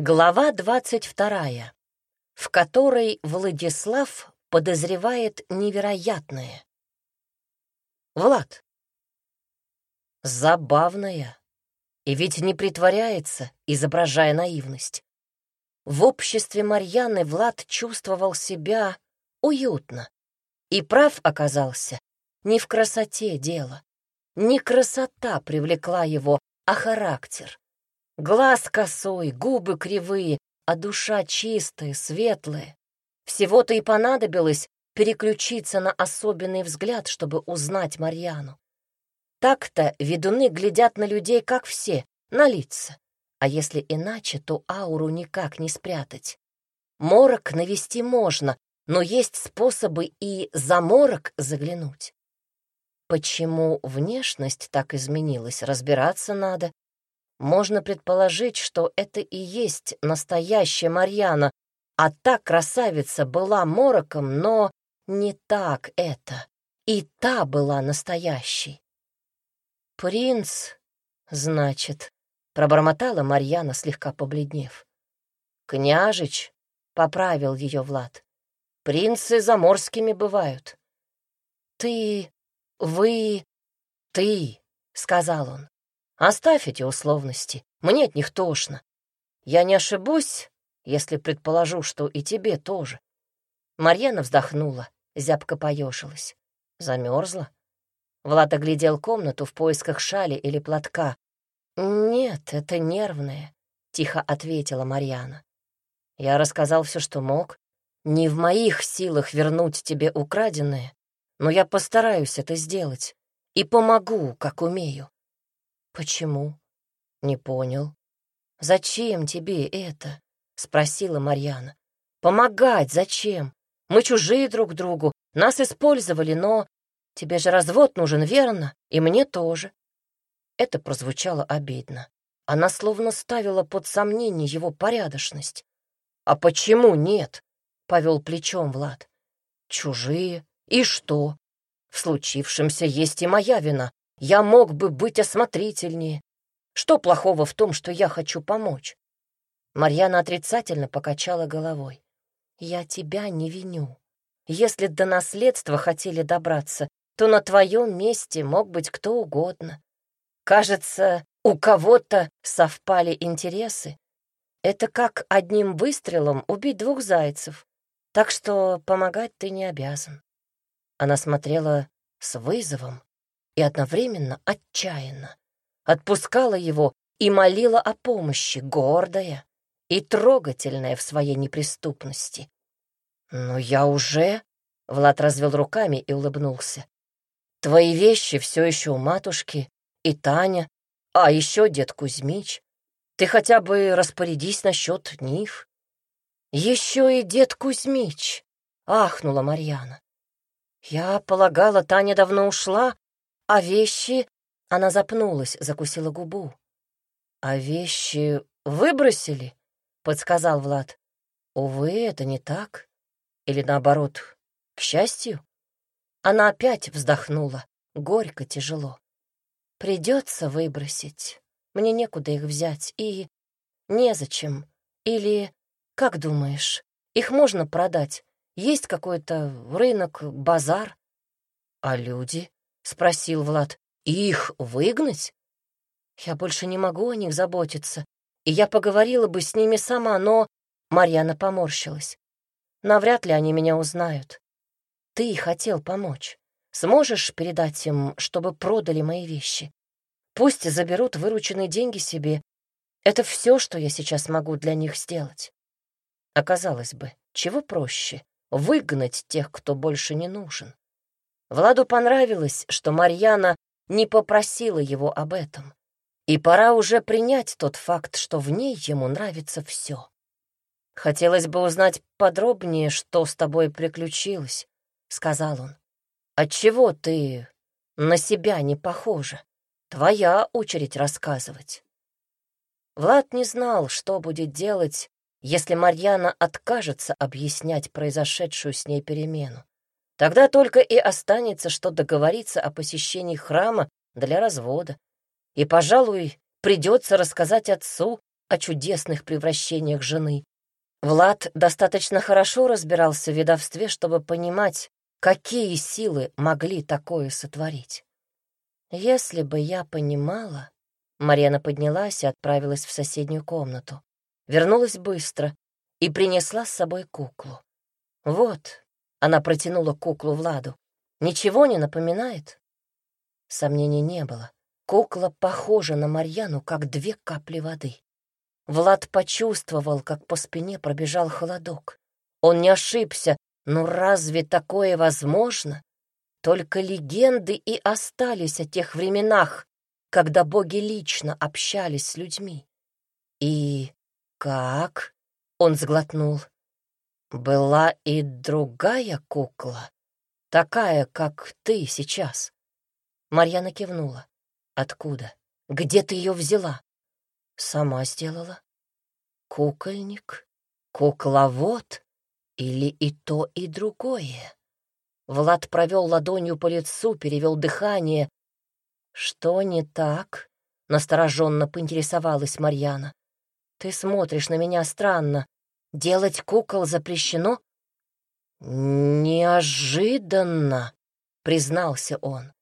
Глава двадцать вторая, в которой Владислав подозревает невероятное. Влад. Забавная. И ведь не притворяется, изображая наивность. В обществе Марьяны Влад чувствовал себя уютно. И прав оказался. Не в красоте дело. Не красота привлекла его, а характер. Глаз косой, губы кривые, а душа чистая, светлая. Всего-то и понадобилось переключиться на особенный взгляд, чтобы узнать Марьяну. Так-то ведуны глядят на людей, как все, на лица. А если иначе, то ауру никак не спрятать. Морок навести можно, но есть способы и за морок заглянуть. Почему внешность так изменилась, разбираться надо, можно предположить, что это и есть настоящая Марьяна, а та красавица была мороком, но не так это. И та была настоящей. «Принц, значит», — пробормотала Марьяна, слегка побледнев. «Княжич», — поправил ее Влад, — «принцы заморскими бывают». «Ты, вы, ты», — сказал он. Оставь эти условности, мне от них тошно. Я не ошибусь, если предположу, что и тебе тоже. Марьяна вздохнула, зябко поешилась. Замерзла. Влад оглядел комнату в поисках шали или платка. «Нет, это нервное», — тихо ответила Марьяна. «Я рассказал все, что мог. Не в моих силах вернуть тебе украденное, но я постараюсь это сделать и помогу, как умею. «Почему?» «Не понял». «Зачем тебе это?» — спросила Марьяна. «Помогать зачем? Мы чужие друг другу, нас использовали, но тебе же развод нужен, верно? И мне тоже». Это прозвучало обидно. Она словно ставила под сомнение его порядочность. «А почему нет?» — повел плечом Влад. «Чужие. И что? В случившемся есть и моя вина. Я мог бы быть осмотрительнее. Что плохого в том, что я хочу помочь? Марьяна отрицательно покачала головой. Я тебя не виню. Если до наследства хотели добраться, то на твоем месте мог быть кто угодно. Кажется, у кого-то совпали интересы. Это как одним выстрелом убить двух зайцев. Так что помогать ты не обязан. Она смотрела с вызовом и одновременно отчаянно. Отпускала его и молила о помощи, гордая и трогательная в своей неприступности. «Но я уже...» — Влад развел руками и улыбнулся. «Твои вещи все еще у матушки и Таня, а еще дед Кузьмич. Ты хотя бы распорядись насчет них». «Еще и дед Кузьмич!» — ахнула Марьяна. «Я полагала, Таня давно ушла, а вещи... Она запнулась, закусила губу. А вещи выбросили? Подсказал Влад. Увы, это не так. Или наоборот, к счастью. Она опять вздохнула, горько, тяжело. Придется выбросить. Мне некуда их взять и... Незачем. Или, как думаешь, их можно продать? Есть какой-то рынок, базар? А люди? — спросил Влад. «Их выгнать?» «Я больше не могу о них заботиться, и я поговорила бы с ними сама, но...» Марьяна поморщилась. «Навряд ли они меня узнают. Ты хотел помочь. Сможешь передать им, чтобы продали мои вещи? Пусть заберут вырученные деньги себе. Это все, что я сейчас могу для них сделать». Оказалось бы, чего проще — выгнать тех, кто больше не нужен. Владу понравилось, что Марьяна не попросила его об этом. И пора уже принять тот факт, что в ней ему нравится все. «Хотелось бы узнать подробнее, что с тобой приключилось», — сказал он. «Отчего ты на себя не похожа? Твоя очередь рассказывать». Влад не знал, что будет делать, если Марьяна откажется объяснять произошедшую с ней перемену. Тогда только и останется, что договориться о посещении храма для развода. И, пожалуй, придется рассказать отцу, о чудесных превращениях жены. Влад достаточно хорошо разбирался в ведовстве, чтобы понимать, какие силы могли такое сотворить. Если бы я понимала... Марьяна поднялась и отправилась в соседнюю комнату. Вернулась быстро и принесла с собой куклу. Вот, она протянула куклу Владу. Ничего не напоминает? Сомнений не было. Кукла похожа на Марьяну, как две капли воды. Влад почувствовал, как по спине пробежал холодок. Он не ошибся, но разве такое возможно? Только легенды и остались о тех временах, когда боги лично общались с людьми. И как? Он сглотнул. Была и другая кукла, такая, как ты сейчас. Марьяна кивнула. Откуда? Где ты ее взяла? Сама сделала. Кукольник? Кукловод? Или и то, и другое? Влад провел ладонью по лицу, перевел дыхание. Что не так? Настороженно поинтересовалась Марьяна. Ты смотришь на меня странно. Делать кукол запрещено? Неожиданно, признался он.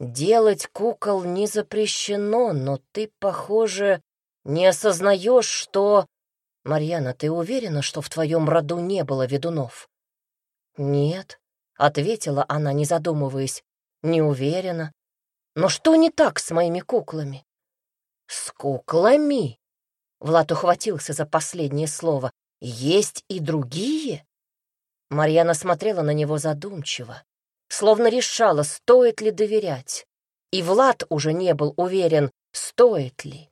Делать кукол не запрещено, но ты, похоже, не осознаешь, что... Марьяна, ты уверена, что в твоем роду не было ведунов? Нет, ответила она, не задумываясь. Не уверена. Но что не так с моими куклами? С куклами? Влад ухватился за последнее слово. Есть и другие? Марьяна смотрела на него задумчиво, словно решала, стоит ли доверять. И Влад уже не был уверен, стоит ли.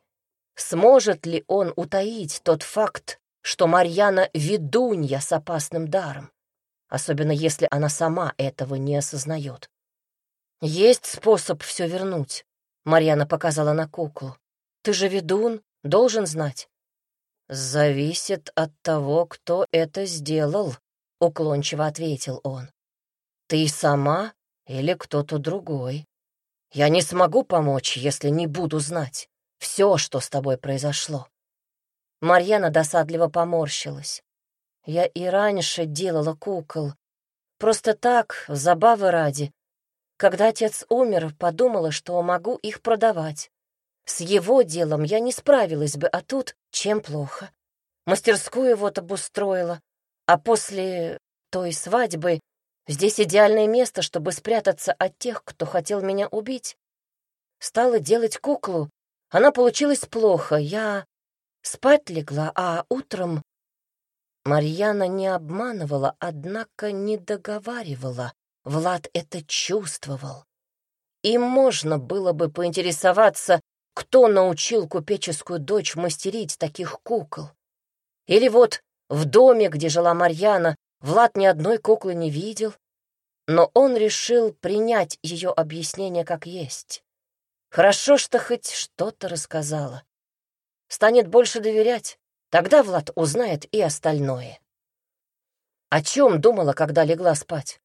Сможет ли он утаить тот факт, что Марьяна — ведунья с опасным даром, особенно если она сама этого не осознает? «Есть способ все вернуть», — Марьяна показала на куклу. «Ты же ведун, должен знать». «Зависит от того, кто это сделал», — уклончиво ответил он. «Ты сама или кто-то другой? Я не смогу помочь, если не буду знать все, что с тобой произошло. Марьяна досадливо поморщилась. Я и раньше делала кукол. Просто так, забавы ради. Когда отец умер, подумала, что могу их продавать. С его делом я не справилась бы, а тут чем плохо. Мастерскую вот обустроила, а после той свадьбы здесь идеальное место, чтобы спрятаться от тех, кто хотел меня убить. Стала делать куклу, она получилась плохо. Я спать легла, а утром... Марьяна не обманывала, однако не договаривала. Влад это чувствовал. И можно было бы поинтересоваться, кто научил купеческую дочь мастерить таких кукол. Или вот в доме, где жила Марьяна, Влад ни одной куклы не видел, но он решил принять ее объяснение как есть. Хорошо, что хоть что-то рассказала. Станет больше доверять, тогда Влад узнает и остальное. О чем думала, когда легла спать?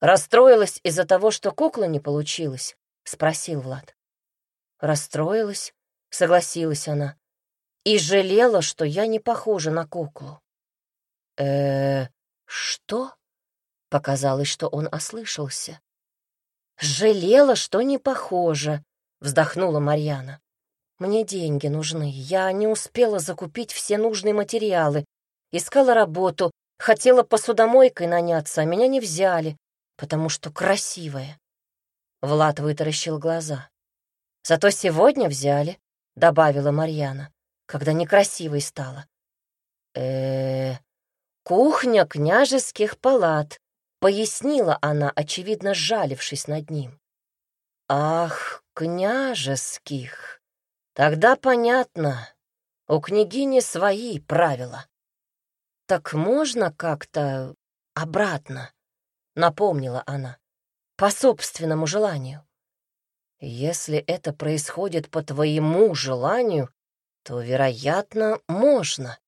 Расстроилась из-за того, что кукла не получилась? Спросил Влад. Расстроилась, согласилась она. И жалела, что я не похожа на куклу. э что? Показалось, что он ослышался. Жалела, что не похожа, вздохнула Марьяна. Мне деньги нужны. Я не успела закупить все нужные материалы. Искала работу, хотела посудомойкой наняться, а меня не взяли, потому что красивая. Влад вытаращил глаза. Зато сегодня взяли, добавила Марьяна, когда некрасивой стала. э, -э кухня княжеских палат, пояснила она, очевидно, жалившись над ним. Ах, княжеских. Тогда понятно, у княгини свои правила. Так можно как-то обратно, напомнила она, по собственному желанию. Если это происходит по твоему желанию, то, вероятно, можно,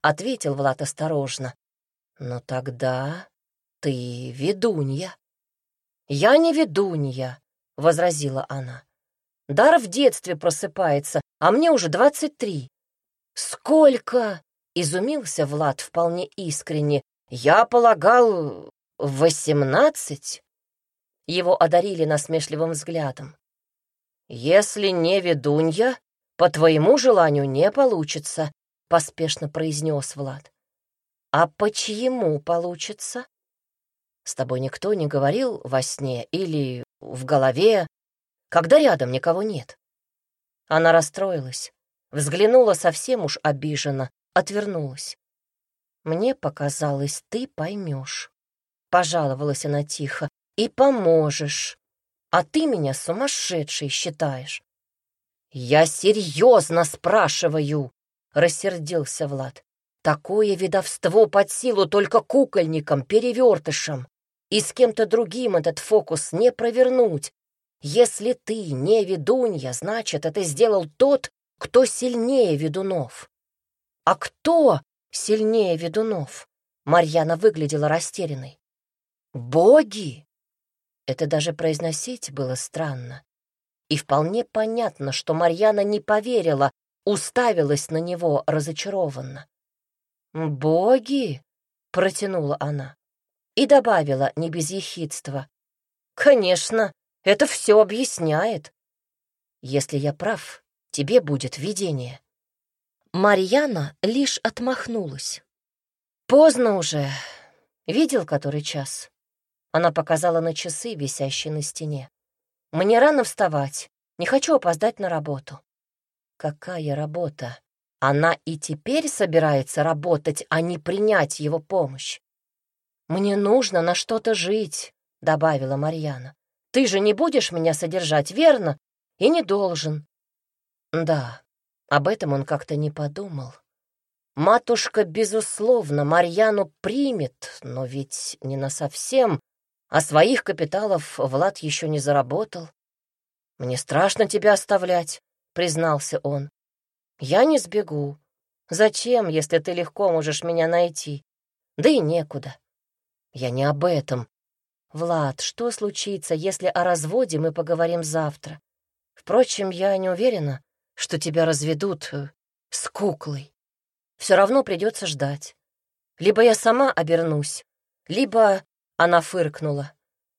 ответил Влад осторожно. Но тогда ты ведунья. Я не ведунья, возразила она. Дар в детстве просыпается, а мне уже двадцать три. «Сколько?» — изумился Влад вполне искренне. «Я полагал, восемнадцать?» Его одарили насмешливым взглядом. «Если не ведунья, по твоему желанию не получится», — поспешно произнес Влад. «А по чьему получится?» «С тобой никто не говорил во сне или в голове, когда рядом никого нет?» Она расстроилась, взглянула совсем уж обиженно, отвернулась. «Мне показалось, ты поймешь», — пожаловалась она тихо, — «и поможешь. А ты меня сумасшедшей считаешь». «Я серьезно спрашиваю», — рассердился Влад. «Такое видовство под силу только кукольникам, перевертышам. И с кем-то другим этот фокус не провернуть. Если ты не ведунья, значит, это сделал тот, кто сильнее ведунов. А кто сильнее ведунов? Марьяна выглядела растерянной. Боги! Это даже произносить было странно. И вполне понятно, что Марьяна не поверила, уставилась на него разочарованно. «Боги!» — протянула она и добавила не без ехидства. «Конечно, это все объясняет. Если я прав, тебе будет видение». Марьяна лишь отмахнулась. «Поздно уже. Видел, который час?» Она показала на часы, висящие на стене. «Мне рано вставать. Не хочу опоздать на работу». «Какая работа? Она и теперь собирается работать, а не принять его помощь. «Мне нужно на что-то жить», — добавила Марьяна. «Ты же не будешь меня содержать, верно? И не должен». Да, об этом он как-то не подумал. Матушка, безусловно, Марьяну примет, но ведь не на совсем, а своих капиталов Влад еще не заработал. «Мне страшно тебя оставлять», — признался он. «Я не сбегу. Зачем, если ты легко можешь меня найти? Да и некуда. Я не об этом. Влад, что случится, если о разводе мы поговорим завтра? Впрочем, я не уверена, что тебя разведут э, с куклой. Все равно придется ждать. Либо я сама обернусь, либо, она фыркнула,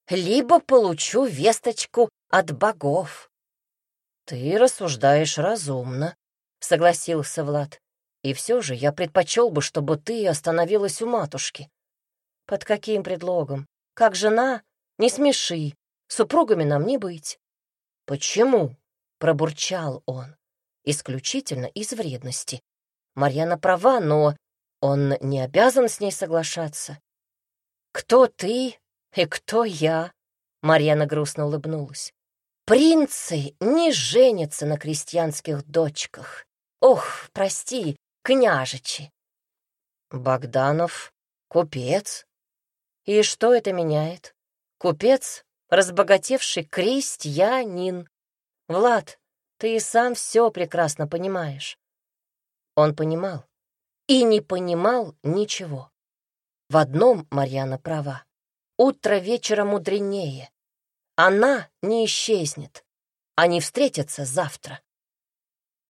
либо получу весточку от богов. Ты рассуждаешь разумно, согласился Влад. И все же я предпочел бы, чтобы ты остановилась у матушки. Под каким предлогом? Как жена? Не смеши. Супругами нам не быть. Почему? Пробурчал он. Исключительно из вредности. Марьяна права, но он не обязан с ней соглашаться. Кто ты и кто я? Марьяна грустно улыбнулась. Принцы не женятся на крестьянских дочках. Ох, прости, княжичи. Богданов — купец, и что это меняет? Купец, разбогатевший крестьянин. Влад, ты и сам все прекрасно понимаешь. Он понимал и не понимал ничего. В одном Марьяна права. Утро вечера мудренее. Она не исчезнет. Они встретятся завтра.